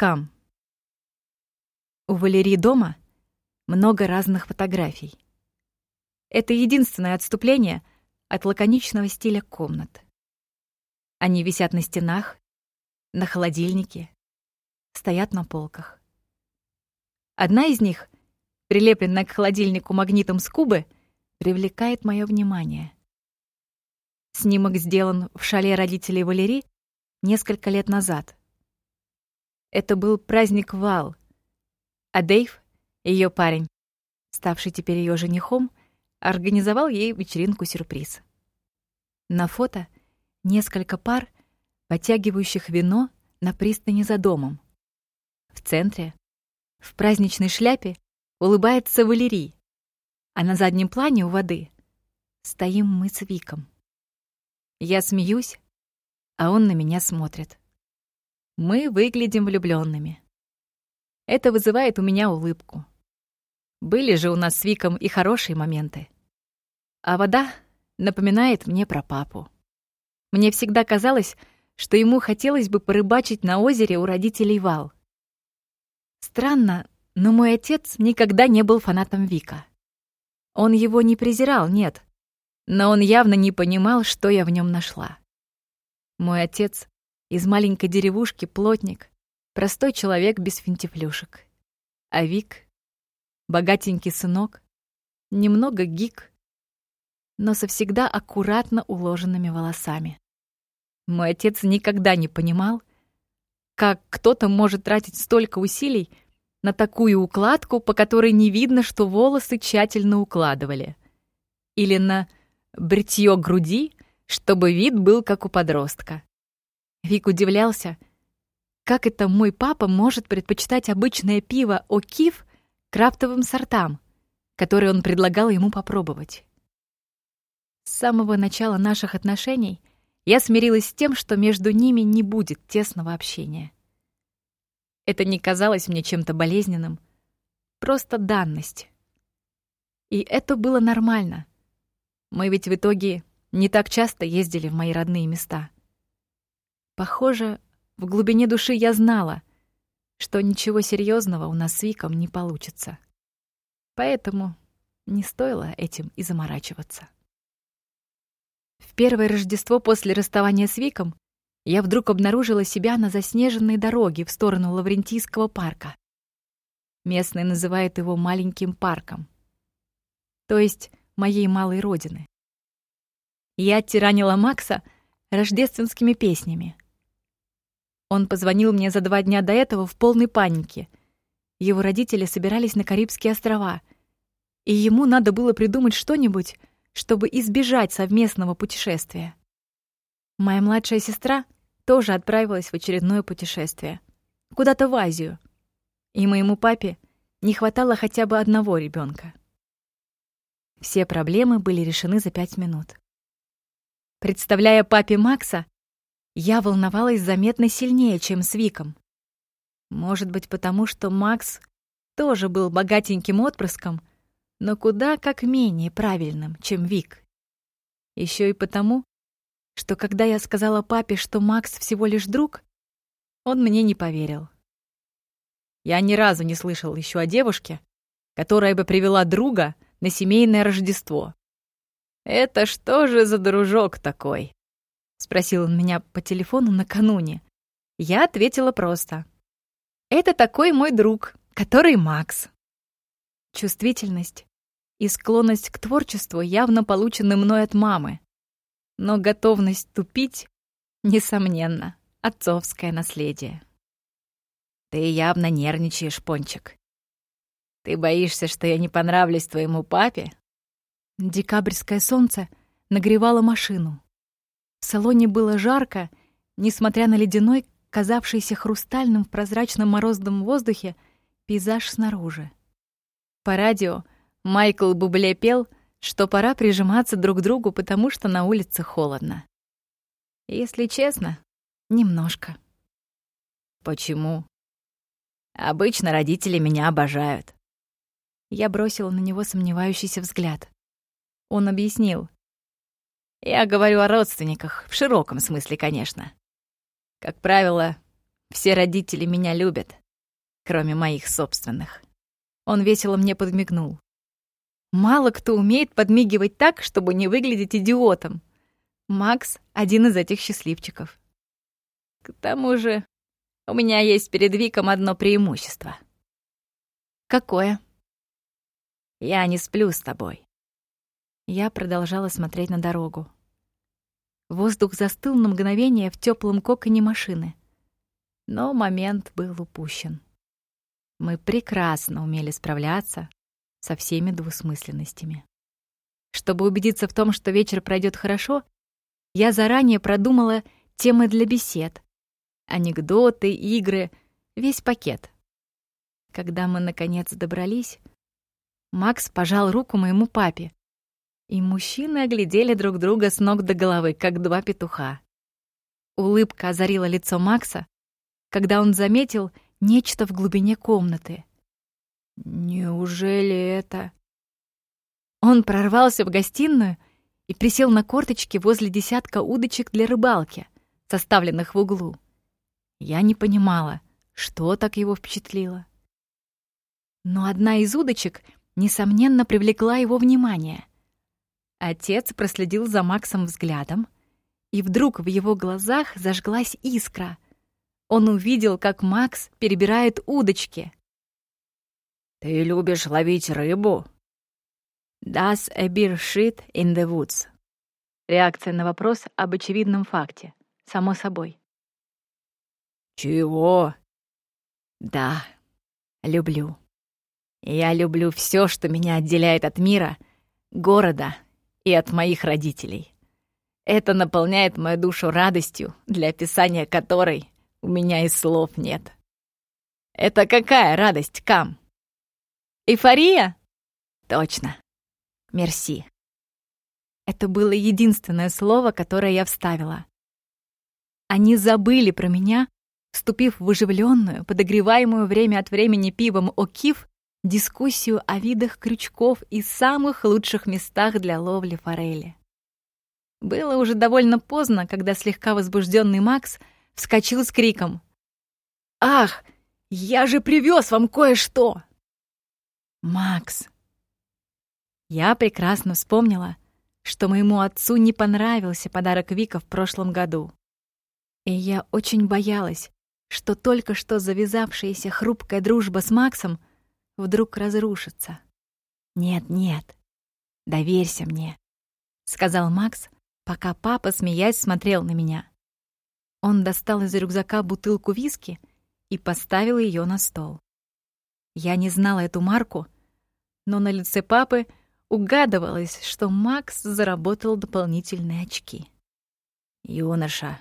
Кам. У Валерии дома много разных фотографий. Это единственное отступление от лаконичного стиля комнат. Они висят на стенах, на холодильнике, стоят на полках. Одна из них, прилепленная к холодильнику магнитом с Кубы, привлекает мое внимание. Снимок сделан в шале родителей Валерии несколько лет назад. Это был праздник Вал, а Дэйв, ее парень, ставший теперь ее женихом, организовал ей вечеринку-сюрприз. На фото несколько пар, подтягивающих вино на пристани за домом. В центре, в праздничной шляпе, улыбается Валерий, а на заднем плане у воды стоим мы с Виком. Я смеюсь, а он на меня смотрит. Мы выглядим влюбленными. Это вызывает у меня улыбку. Были же у нас с Виком и хорошие моменты. А вода напоминает мне про папу. Мне всегда казалось, что ему хотелось бы порыбачить на озере у родителей Вал. Странно, но мой отец никогда не был фанатом Вика. Он его не презирал, нет, но он явно не понимал, что я в нем нашла. Мой отец из маленькой деревушки плотник, простой человек без финтифлюшек. А Вик — богатенький сынок, немного гик, но со всегда аккуратно уложенными волосами. Мой отец никогда не понимал, как кто-то может тратить столько усилий на такую укладку, по которой не видно, что волосы тщательно укладывали. Или на бритье груди, чтобы вид был как у подростка. Вик удивлялся, как это мой папа может предпочитать обычное пиво О'Кив крафтовым сортам, которые он предлагал ему попробовать. С самого начала наших отношений я смирилась с тем, что между ними не будет тесного общения. Это не казалось мне чем-то болезненным, просто данность. И это было нормально. Мы ведь в итоге не так часто ездили в мои родные места. Похоже, в глубине души я знала, что ничего серьезного у нас с Виком не получится. Поэтому не стоило этим и заморачиваться. В первое Рождество после расставания с Виком я вдруг обнаружила себя на заснеженной дороге в сторону Лаврентийского парка. Местные называют его маленьким парком. То есть моей малой родины. Я тиранила Макса рождественскими песнями. Он позвонил мне за два дня до этого в полной панике. Его родители собирались на Карибские острова, и ему надо было придумать что-нибудь, чтобы избежать совместного путешествия. Моя младшая сестра тоже отправилась в очередное путешествие. Куда-то в Азию. И моему папе не хватало хотя бы одного ребенка. Все проблемы были решены за пять минут. Представляя папе Макса, я волновалась заметно сильнее, чем с Виком. Может быть, потому что Макс тоже был богатеньким отпрыском, но куда как менее правильным, чем Вик. Еще и потому, что когда я сказала папе, что Макс всего лишь друг, он мне не поверил. Я ни разу не слышал еще о девушке, которая бы привела друга на семейное Рождество. «Это что же за дружок такой?» — спросил он меня по телефону накануне. Я ответила просто. «Это такой мой друг, который Макс». Чувствительность и склонность к творчеству явно получены мной от мамы. Но готовность тупить, несомненно, отцовское наследие. «Ты явно нервничаешь, Пончик», ты боишься, что я не понравлюсь твоему папе? Декабрьское солнце нагревало машину. В салоне было жарко, несмотря на ледяной, казавшийся хрустальным в прозрачном морозном воздухе, пейзаж снаружи. По радио Майкл Бубле пел, что пора прижиматься друг к другу, потому что на улице холодно. Если честно, немножко. Почему? Обычно родители меня обожают. Я бросила на него сомневающийся взгляд. Он объяснил. «Я говорю о родственниках, в широком смысле, конечно. Как правило, Все родители меня любят, кроме моих собственных. Он весело мне подмигнул. Мало кто умеет подмигивать так, чтобы не выглядеть идиотом. Макс — один из этих счастливчиков. К тому же у меня есть перед Виком одно преимущество. Какое? Я не сплю с тобой. Я продолжала смотреть на дорогу. Воздух застыл на мгновение в теплом коконе машины. Но момент был упущен. Мы прекрасно умели справляться со всеми двусмысленностями. Чтобы убедиться в том, что вечер пройдет хорошо, я заранее продумала темы для бесед. Анекдоты, игры, весь пакет. Когда мы, наконец, добрались, Макс пожал руку моему папе, и мужчины оглядели друг друга с ног до головы, как два петуха. Улыбка озарила лицо Макса, когда он заметил нечто в глубине комнаты. «Неужели это...» Он прорвался в гостиную и присел на корточки возле десятка удочек для рыбалки, составленных в углу. Я не понимала, что так его впечатлило. Но одна из удочек, несомненно, привлекла его внимание. Отец проследил за Максом взглядом, и вдруг в его глазах зажглась искра. Он увидел, как Макс перебирает удочки. «Ты любишь ловить рыбу?» «Das a beer shit in the woods?» Реакция на вопрос об очевидном факте. Само собой. «Чего?» «Да, люблю. Я люблю все, что меня отделяет от мира, города и от моих родителей. Это наполняет мою душу радостью, для описания которой у меня и слов нет. Это какая радость, Кам? Эйфория? Точно. Мерси. Это было единственное слово, которое я вставила. Они забыли про меня, вступив в оживленную, подогреваемую время от времени пивом Окиф дискуссию о видах крючков и самых лучших местах для ловли форели. Было уже довольно поздно, когда слегка возбужденный Макс вскочил с криком. «Ах, я же привез вам кое-что!» «Макс!» Я прекрасно вспомнила, что моему отцу не понравился подарок Вика в прошлом году. И я очень боялась, что только что завязавшаяся хрупкая дружба с Максом вдруг разрушится. «Нет, нет, доверься мне», — сказал Макс, пока папа, смеясь, смотрел на меня. Он достал из рюкзака бутылку виски и поставил ее на стол. Я не знала эту марку, но на лице папы угадывалось, что Макс заработал дополнительные очки. «Юноша,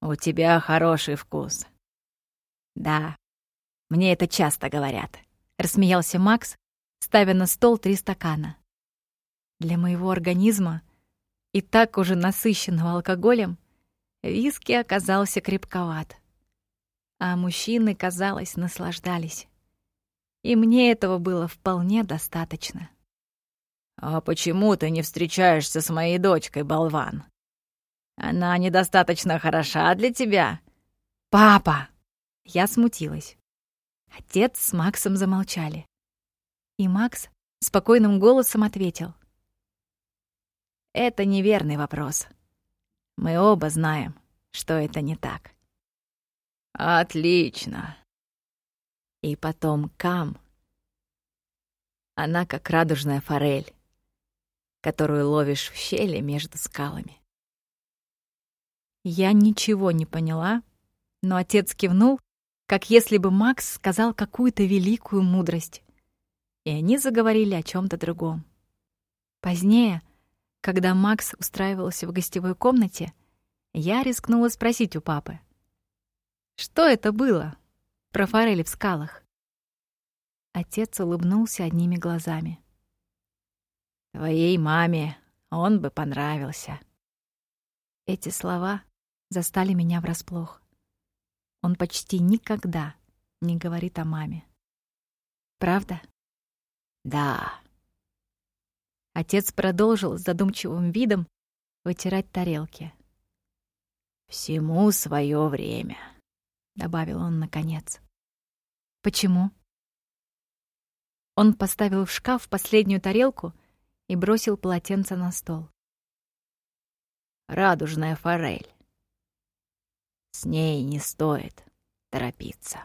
у тебя хороший вкус». «Да, мне это часто говорят», — рассмеялся Макс, ставя на стол три стакана. Для моего организма, и так уже насыщенного алкоголем, виски оказался крепковат. А мужчины, казалось, наслаждались. И мне этого было вполне достаточно. «А почему ты не встречаешься с моей дочкой, болван? Она недостаточно хороша для тебя?» «Папа!» Я смутилась. Отец с Максом замолчали. И Макс спокойным голосом ответил. «Это неверный вопрос. Мы оба знаем, что это не так». «Отлично!» И потом Кам. Она как радужная форель, которую ловишь в щели между скалами. Я ничего не поняла, но отец кивнул как если бы Макс сказал какую-то великую мудрость. И они заговорили о чем то другом. Позднее, когда Макс устраивался в гостевой комнате, я рискнула спросить у папы. «Что это было? Про форели в скалах?» Отец улыбнулся одними глазами. «Твоей маме он бы понравился». Эти слова застали меня врасплох. Он почти никогда не говорит о маме. Правда? Да. Отец продолжил с задумчивым видом вытирать тарелки. Всему свое время. добавил он наконец. Почему? Он поставил в шкаф последнюю тарелку и бросил полотенце на стол. Радужная форель. С ней не стоит торопиться.